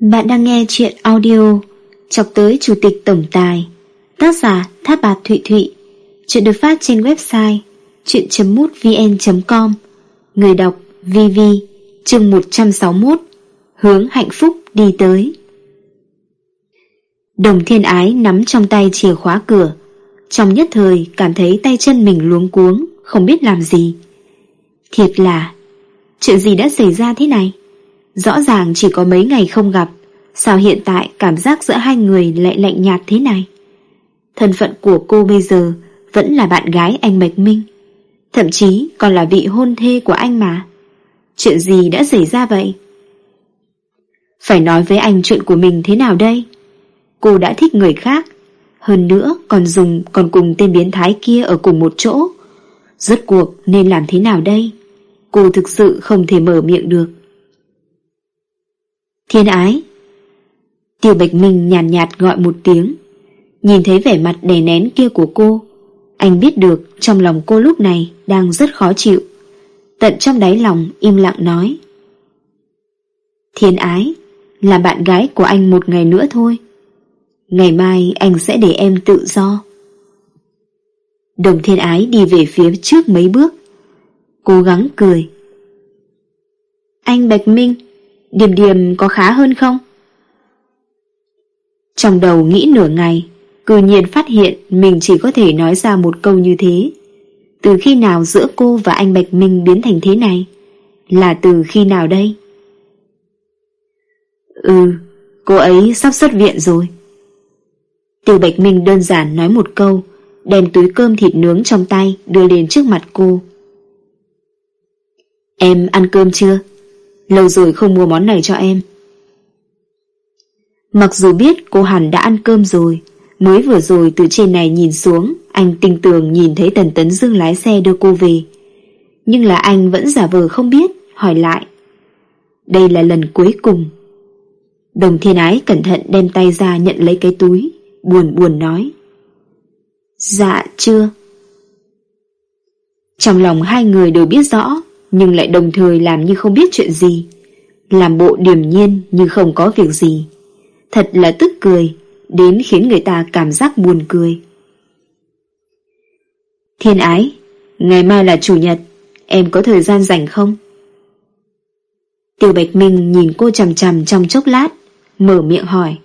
Bạn đang nghe chuyện audio Chọc tới Chủ tịch Tổng Tài, Tác giả Tháp Bạt Thụy Thụy. Chuyện được phát trên website chuyện.mútvn.com Người đọc VV chương 161 Hướng hạnh phúc đi tới. Đồng thiên ái nắm trong tay chìa khóa cửa. Trong nhất thời, cảm thấy tay chân mình luống cuống, Không biết làm gì. Thiệt là, Chuyện gì đã xảy ra thế này? Rõ ràng chỉ có mấy ngày không gặp, Sao hiện tại cảm giác giữa hai người lại lạnh nhạt thế này? Thân phận của cô bây giờ Vẫn là bạn gái anh Bạch Minh, Thậm chí còn là vị hôn thê của anh mà. Chuyện gì đã xảy ra vậy? Phải nói với anh chuyện của mình thế nào đây? Cô đã thích người khác, Hơn nữa còn dùng, Còn cùng tên biến thái kia ở cùng một chỗ. Rốt cuộc nên làm thế nào đây? Cô thực sự không thể mở miệng được. Thiên ái. Tiêu Bạch Minh nhàn nhạt, nhạt gọi một tiếng Nhìn thấy vẻ mặt đè nén kia của cô Anh biết được trong lòng cô lúc này đang rất khó chịu. Tận trong đáy lòng im lặng nói Thiên ái Là bạn gái của anh một ngày nữa thôi. Ngày mai anh sẽ để em tự do. Đồng thiên ái đi về phía trước mấy bước Cố gắng cười Anh Bạch Minh Điềm điềm có khá hơn không? Trong đầu nghĩ nửa ngày, Cư nhiên phát hiện Mình chỉ có thể nói ra một câu như thế. Từ khi nào giữa cô và anh Bạch Minh Biến thành thế này? Là từ khi nào đây? Ừ Cô ấy sắp xuất viện rồi. Tiểu Bạch Minh đơn giản nói một câu, Đem túi cơm thịt nướng trong tay Đưa lên trước mặt cô. Em ăn cơm chưa? Lâu rồi không mua món này cho em. Mặc dù biết cô hẳn đã ăn cơm rồi, Mới vừa rồi từ trên này nhìn xuống, Anh tinh tường nhìn thấy Tần Tấn Dương lái xe đưa cô về. Nhưng là anh vẫn giả vờ không biết, Hỏi lại. Đây là lần cuối cùng. Đồng thiên ái cẩn thận đem tay ra nhận lấy cái túi, Buồn buồn nói. Dạ chưa. Trong lòng hai người đều biết rõ nhưng lại đồng thời làm như không biết chuyện gì. Làm bộ điềm nhiên như không có việc gì. Thật là tức cười, Đến khiến người ta cảm giác buồn cười. Thiên ái, Ngày mai là chủ nhật, Em có thời gian rảnh không? Tiêu Bạch Minh nhìn cô chằm chằm trong chốc lát, Mở miệng hỏi.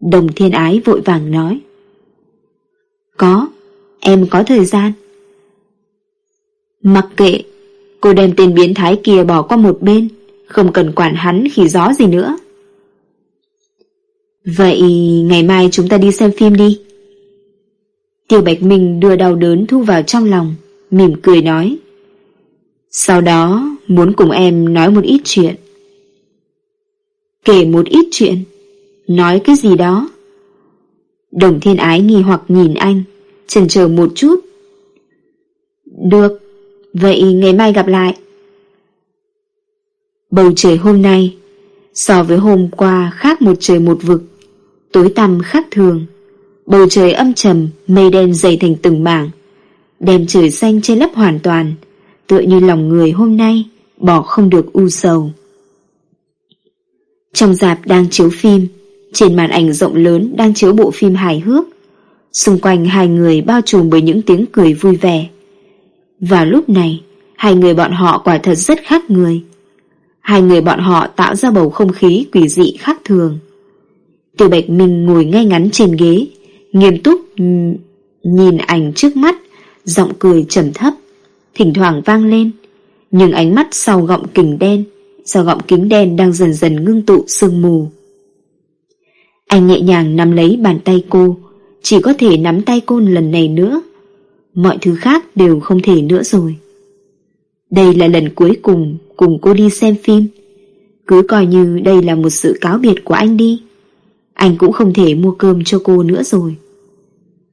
Đồng thiên ái vội vàng nói. Có, Em có thời gian. Mặc kệ Cô đem tên biến thái kia bỏ qua một bên, Không cần quản hắn khi gió gì nữa. Vậy ngày mai chúng ta đi xem phim đi. Tiêu Bạch Minh đưa đau đớn thu vào trong lòng, Mỉm cười nói. Sau đó, muốn cùng em nói một ít chuyện. Kể một ít chuyện, Nói cái gì đó. Đồng thiên ái nghi hoặc nhìn anh, Chần chờ một chút. Được. Vậy ngày mai gặp lại. Bầu trời hôm nay, So với hôm qua khác một trời một vực, Tối tăm khác thường. Bầu trời âm trầm, Mây đen dày thành từng mảng, đem trời xanh che lấp hoàn toàn, Tựa như lòng người hôm nay Bỏ không được u sầu. Trong dạp đang chiếu phim, Trên màn ảnh rộng lớn Đang chiếu bộ phim hài hước, Xung quanh hai người bao trùm bởi những tiếng cười vui vẻ. Và lúc này, Hai người bọn họ quả thật rất khác người. Hai người bọn họ tạo ra bầu không khí quỷ dị khác thường. Tiêu Bạch Minh ngồi ngay ngắn trên ghế, Nghiêm túc Nhìn ảnh trước mắt, Giọng cười trầm thấp, Thỉnh thoảng vang lên, Nhưng ánh mắt sau gọng kính đen, Sau gọng kính đen đang dần dần ngưng tụ sương mù. Anh nhẹ nhàng nắm lấy bàn tay cô, Chỉ có thể nắm tay cô lần này nữa Mọi thứ khác đều không thể nữa rồi. Đây là lần cuối cùng Cùng cô đi xem phim. Cứ coi như đây là một sự cáo biệt của anh đi. Anh cũng không thể mua cơm cho cô nữa rồi.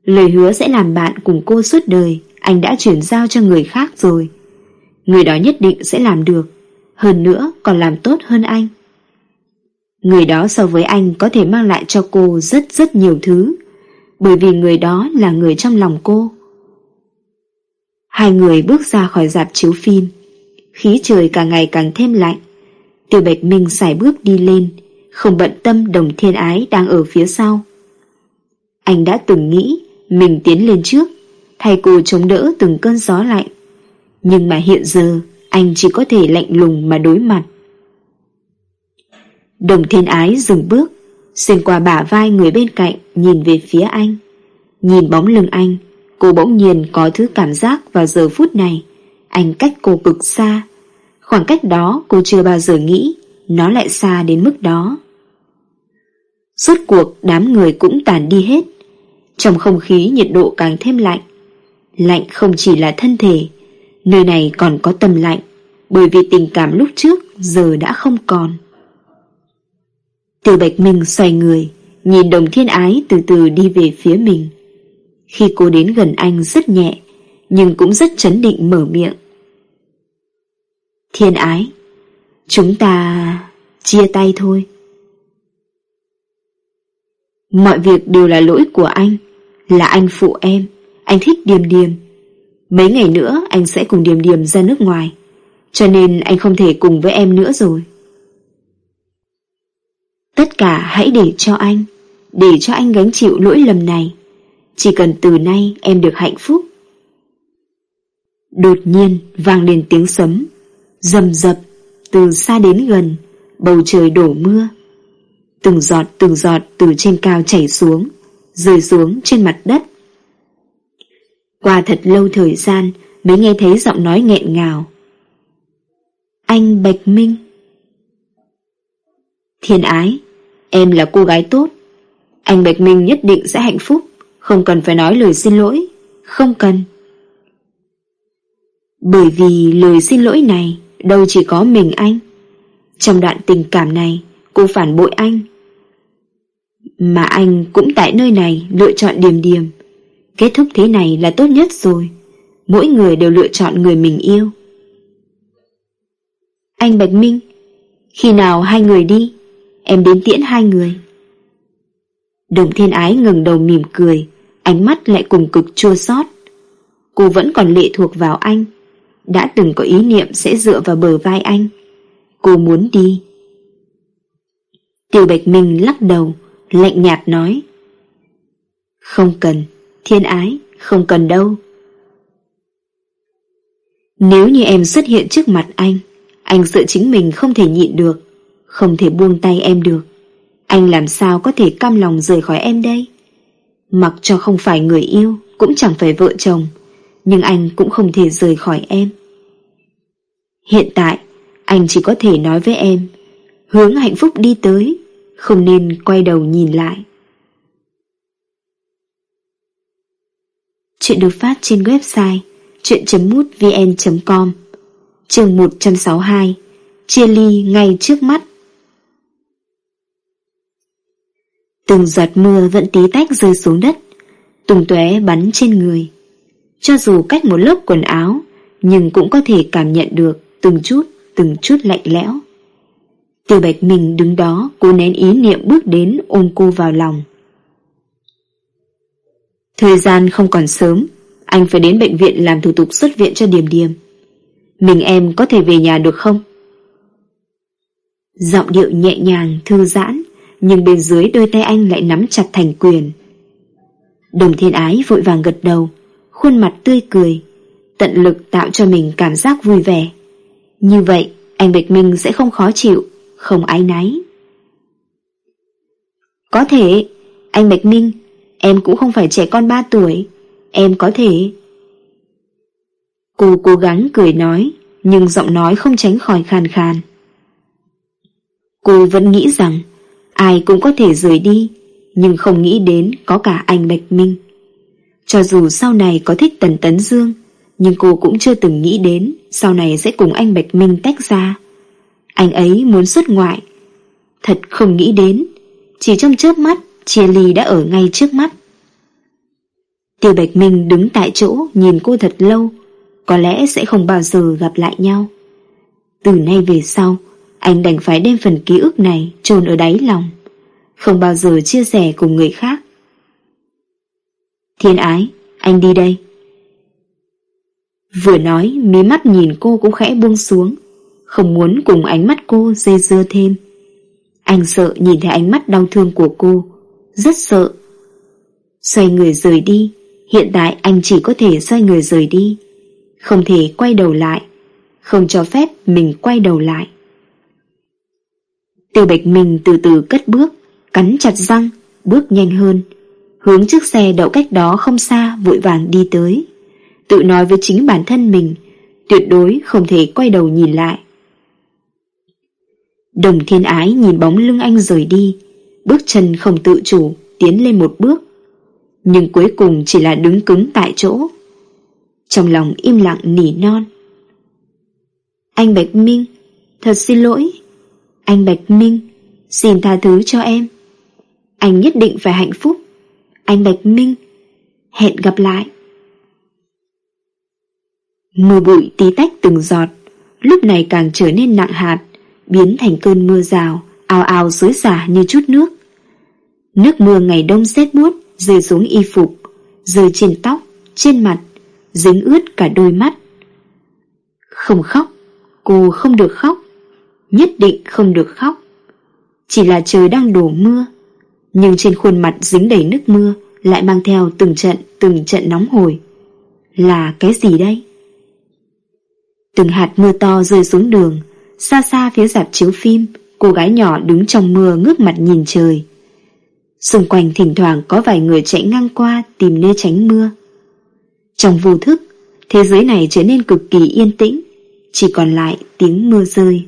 Lời hứa sẽ làm bạn cùng cô suốt đời, Anh đã chuyển giao cho người khác rồi. Người đó nhất định sẽ làm được, Hơn nữa còn làm tốt hơn anh. Người đó so với anh có thể mang lại cho cô rất rất nhiều thứ, Bởi vì người đó là người trong lòng cô. Hai người bước ra khỏi dạp chiếu phim Khí trời càng ngày càng thêm lạnh Tiêu Bạch Minh xài bước đi lên không bận tâm đồng thiên ái đang ở phía sau. Anh đã từng nghĩ mình tiến lên trước, thay cô chống đỡ từng cơn gió lạnh. Nhưng mà hiện giờ, anh chỉ có thể lạnh lùng mà đối mặt. Đồng thiên ái dừng bước, xuyên qua bả vai người bên cạnh, nhìn về phía anh. Nhìn bóng lưng anh, cô bỗng nhiên có thứ cảm giác vào giờ phút này. Anh cách cô cực xa. Khoảng cách đó cô chưa bao giờ nghĩ nó lại xa đến mức đó. Suốt cuộc đám người cũng tàn đi hết. Trong không khí nhiệt độ càng thêm lạnh. Lạnh không chỉ là thân thể, nơi này còn có tâm lạnh, bởi vì tình cảm lúc trước giờ đã không còn. Tiêu Bạch Minh xoay người, nhìn đồng thiên ái từ từ đi về phía mình. Khi cô đến gần anh rất nhẹ, nhưng cũng rất chấn định mở miệng. Thiên ái, chúng ta chia tay thôi. Mọi việc đều là lỗi của anh, là anh phụ em, anh thích điềm điềm. Mấy ngày nữa anh sẽ cùng điềm điềm ra nước ngoài, cho nên anh không thể cùng với em nữa rồi. Tất cả hãy để cho anh, để cho anh gánh chịu lỗi lầm này. Chỉ cần từ nay em được hạnh phúc. Đột nhiên vang lên tiếng sấm, rầm rập, từ xa đến gần, bầu trời đổ mưa. Từng giọt từng giọt từ trên cao chảy xuống, rơi xuống trên mặt đất. Qua thật lâu thời gian mới nghe thấy giọng nói nghẹn ngào. Anh Bạch Minh Thiên ái, em là cô gái tốt. Anh Bạch Minh nhất định sẽ hạnh phúc, không cần phải nói lời xin lỗi, không cần. Bởi vì lời xin lỗi này đâu chỉ có mình anh. Trong đoạn tình cảm này, cô phản bội anh. Mà anh cũng tại nơi này lựa chọn điềm điềm. Kết thúc thế này là tốt nhất rồi. Mỗi người đều lựa chọn người mình yêu. Anh Bạch Minh, khi nào hai người đi? Em đến tiễn hai người. Đồng thiên ái ngừng đầu mỉm cười, ánh mắt lại cùng cực chua xót. Cô vẫn còn lệ thuộc vào anh, đã từng có ý niệm sẽ dựa vào bờ vai anh. Cô muốn đi. Tiêu Bạch Minh lắc đầu, lạnh nhạt nói. Không cần, thiên ái, không cần đâu. Nếu như em xuất hiện trước mặt anh, anh sợ chính mình không thể nhịn được, không thể buông tay em được. Anh làm sao có thể cam lòng rời khỏi em đây? Mặc cho không phải người yêu, cũng chẳng phải vợ chồng, nhưng anh cũng không thể rời khỏi em. Hiện tại, anh chỉ có thể nói với em, hướng hạnh phúc đi tới, không nên quay đầu nhìn lại. Chuyện được phát trên website chuyện.mútvn.com Trường 162 Chia ly ngay trước mắt Từng giọt mưa vẫn tí tách rơi xuống đất Tùng tóe bắn trên người. Cho dù cách một lớp quần áo Nhưng cũng có thể cảm nhận được Từng chút, từng chút lạnh lẽo. Tiêu Bạch Minh đứng đó Cô nén ý niệm bước đến ôm cô vào lòng. Thời gian không còn sớm Anh phải đến bệnh viện làm thủ tục xuất viện cho Điềm Điềm. Mình em có thể về nhà được không? Giọng điệu nhẹ nhàng, thư giãn. Nhưng bên dưới đôi tay anh lại nắm chặt thành quyền. Đồng thiên ái vội vàng gật đầu, Khuôn mặt tươi cười, Tận lực tạo cho mình cảm giác vui vẻ. Như vậy, anh Bạch Minh sẽ không khó chịu, Không ái náy. Có thể, Anh Bạch Minh, Em cũng không phải trẻ con 3 tuổi, Em có thể. Cô cố gắng cười nói, Nhưng giọng nói không tránh khỏi khàn khàn. Cô vẫn nghĩ rằng Ai cũng có thể rời đi, Nhưng không nghĩ đến có cả anh Bạch Minh. Cho dù sau này có thích Tần Tấn Dương, Nhưng cô cũng chưa từng nghĩ đến Sau này sẽ cùng anh Bạch Minh tách ra. Anh ấy muốn xuất ngoại. Thật không nghĩ đến, Chỉ trong chớp mắt, Chia ly đã ở ngay trước mắt. Tiêu Bạch Minh đứng tại chỗ Nhìn cô thật lâu, Có lẽ sẽ không bao giờ gặp lại nhau. Từ nay về sau anh đành phải đem phần ký ức này chôn ở đáy lòng, Không bao giờ chia sẻ cùng người khác. Thiên ái, Anh đi đây. Vừa nói, mí mắt nhìn cô cũng khẽ buông xuống, Không muốn cùng ánh mắt cô dây dưa thêm. Anh sợ nhìn thấy ánh mắt đau thương của cô, Rất sợ. Xoay người rời đi, Hiện tại anh chỉ có thể xoay người rời đi, Không thể quay đầu lại, Không cho phép mình quay đầu lại. Tiêu Bạch Minh từ từ cất bước, Cắn chặt răng, Bước nhanh hơn, Hướng chiếc xe đậu cách đó không xa Vội vàng đi tới. Tự nói với chính bản thân mình, Tuyệt đối không thể quay đầu nhìn lại. Đồng thiên ái nhìn bóng lưng anh rời đi, Bước chân không tự chủ Tiến lên một bước, Nhưng cuối cùng chỉ là đứng cứng tại chỗ. Trong lòng im lặng nỉ non. Anh Bạch Minh, Thật xin lỗi anh Bạch Minh Xin tha thứ cho em Anh nhất định phải hạnh phúc Anh Bạch Minh Hẹn gặp lại Mưa bụi tí tách từng giọt Lúc này càng trở nên nặng hạt biến thành cơn mưa rào, ào ào xối xả như chút nước. Nước mưa ngày đông rét buốt rơi xuống y phục, rơi trên tóc, trên mặt, dính ướt cả đôi mắt. Không khóc, cô không được khóc, nhất định không được khóc. Chỉ là trời đang đổ mưa, nhưng trên khuôn mặt dính đầy nước mưa lại mang theo từng trận từng trận nóng hồi. Là cái gì đây? Từng hạt mưa to rơi xuống đường, Xa xa phía dạp chiếu phim Cô gái nhỏ đứng trong mưa ngước mặt nhìn trời Xung quanh thỉnh thoảng có vài người chạy ngang qua Tìm nơi tránh mưa Trong vô thức Thế giới này trở nên cực kỳ yên tĩnh Chỉ còn lại tiếng mưa rơi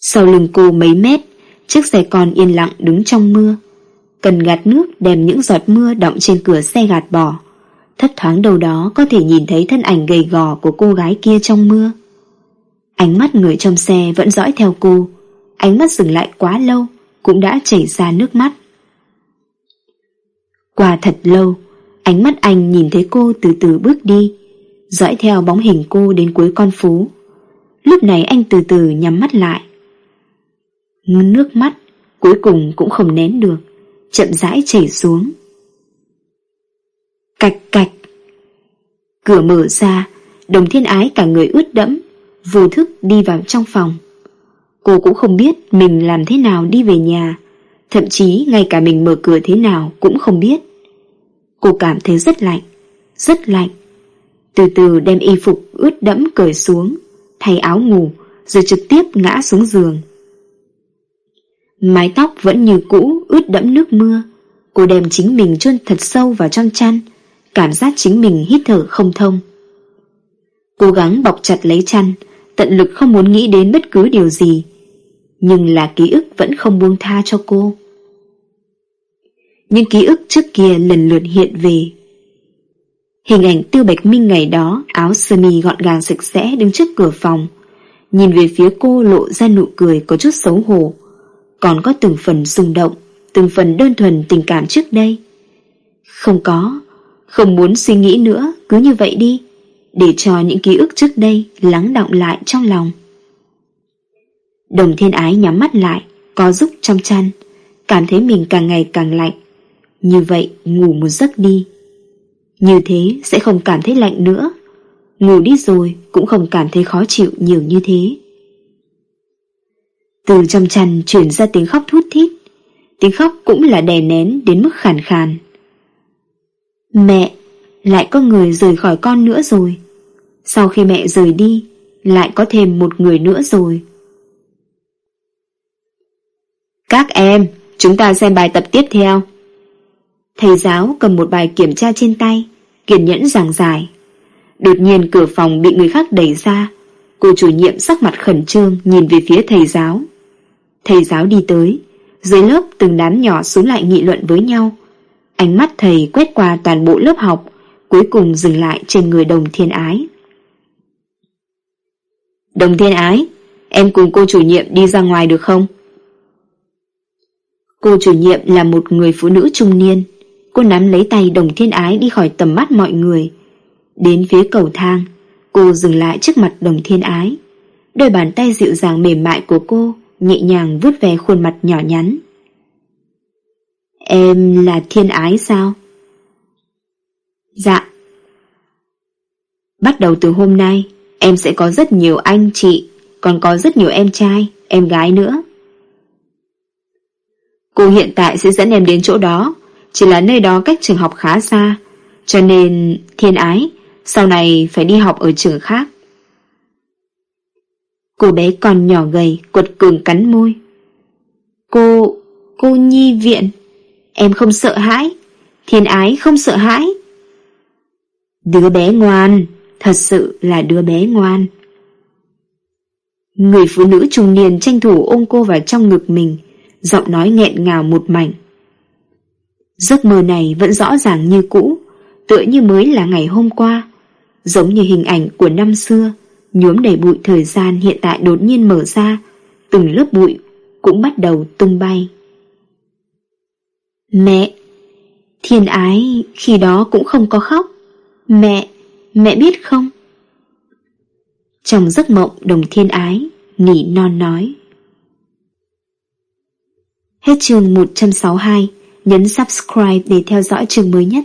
sau lưng cô mấy mét, Chiếc xe con yên lặng đứng trong mưa. Cần gạt nước đem những giọt mưa đọng trên cửa xe gạt bỏ. Thất thoáng đầu đó có thể nhìn thấy thân ảnh gầy gò của cô gái kia trong mưa. Ánh mắt người trong xe vẫn dõi theo cô. Ánh mắt dừng lại quá lâu, Cũng đã chảy ra nước mắt. Qua thật lâu, Ánh mắt anh nhìn thấy cô từ từ bước đi, Dõi theo bóng hình cô đến cuối con phố. Lúc này anh từ từ nhắm mắt lại. Nước mắt Cuối cùng cũng không nén được Chậm rãi chảy xuống Cạch cạch Cửa mở ra Đồng thiên ái cả người ướt đẫm vô thức đi vào trong phòng. Cô cũng không biết mình làm thế nào đi về nhà, thậm chí ngay cả mình mở cửa thế nào cũng không biết. Cô cảm thấy rất lạnh, rất lạnh. Từ từ đem y phục ướt đẫm cởi xuống, thay áo ngủ, rồi trực tiếp ngã xuống giường. Mái tóc vẫn như cũ ướt đẫm nước mưa, cô đem chính mình chôn thật sâu vào trong chăn, cảm giác chính mình hít thở không thông. Cố gắng bọc chặt lấy chăn, tận lực không muốn nghĩ đến bất cứ điều gì. Nhưng là ký ức vẫn không buông tha cho cô. Những ký ức trước kia lần lượt hiện về. Hình ảnh Tiêu Bạch Minh ngày đó áo sơ mi gọn gàng sạch sẽ đứng trước cửa phòng. Nhìn về phía cô lộ ra nụ cười có chút xấu hổ. Còn có từng phần rung động, từng phần đơn thuần tình cảm trước đây. Không có, không muốn suy nghĩ nữa, cứ như vậy đi để cho những ký ức trước đây lắng động lại trong lòng. Đồng thiên ái nhắm mắt lại, có giúp trong chăn, cảm thấy mình càng ngày càng lạnh. Như vậy ngủ một giấc đi. Như thế sẽ không cảm thấy lạnh nữa. Ngủ đi rồi cũng không cảm thấy khó chịu nhiều như thế. Từ trong chăn chuyển ra tiếng khóc thút thít. Tiếng khóc cũng là đè nén đến mức khàn khàn. Mẹ, lại có người rời khỏi con nữa rồi. Sau khi mẹ rời đi Lại có thêm một người nữa rồi Các em Chúng ta xem bài tập tiếp theo Thầy giáo cầm một bài kiểm tra trên tay Kiên nhẫn giảng giải Đột nhiên cửa phòng bị người khác đẩy ra Cô chủ nhiệm sắc mặt khẩn trương Nhìn về phía thầy giáo Thầy giáo đi tới Dưới lớp từng đám nhỏ xuống lại nghị luận với nhau Ánh mắt thầy quét qua toàn bộ lớp học Cuối cùng dừng lại trên người đồng thiên ái Đồng thiên ái, em cùng cô chủ nhiệm đi ra ngoài được không? Cô chủ nhiệm là một người phụ nữ trung niên. Cô nắm lấy tay đồng thiên ái đi khỏi tầm mắt mọi người. Đến phía cầu thang, cô dừng lại trước mặt đồng thiên ái. Đôi bàn tay dịu dàng mềm mại của cô nhẹ nhàng vuốt về khuôn mặt nhỏ nhắn. Em là thiên ái sao? Dạ. Bắt đầu từ hôm nay, Em sẽ có rất nhiều anh chị Còn có rất nhiều em trai, em gái nữa Cô hiện tại sẽ dẫn em đến chỗ đó Chỉ là nơi đó cách trường học khá xa Cho nên thiên ái Sau này phải đi học ở trường khác Cô bé còn nhỏ gầy, Quật cường cắn môi. Cô... cô nhi viện, Em không sợ hãi, Thiên ái không sợ hãi. Đứa bé ngoan, Thật sự là đứa bé ngoan. Người phụ nữ trung niên tranh thủ ôm cô vào trong ngực mình, Giọng nói nghẹn ngào một mảnh. Giấc mơ này vẫn rõ ràng như cũ, Tựa như mới là ngày hôm qua, Giống như hình ảnh của năm xưa. Nhuốm đầy bụi thời gian hiện tại đột nhiên mở ra Từng lớp bụi cũng bắt đầu tung bay. Mẹ Thiên ái khi đó cũng không có khóc. Mẹ, mẹ biết không? Trong giấc mộng đồng thiên ái Nỉ non nói. Hết chương 162 Nhấn subscribe để theo dõi chương mới nhất.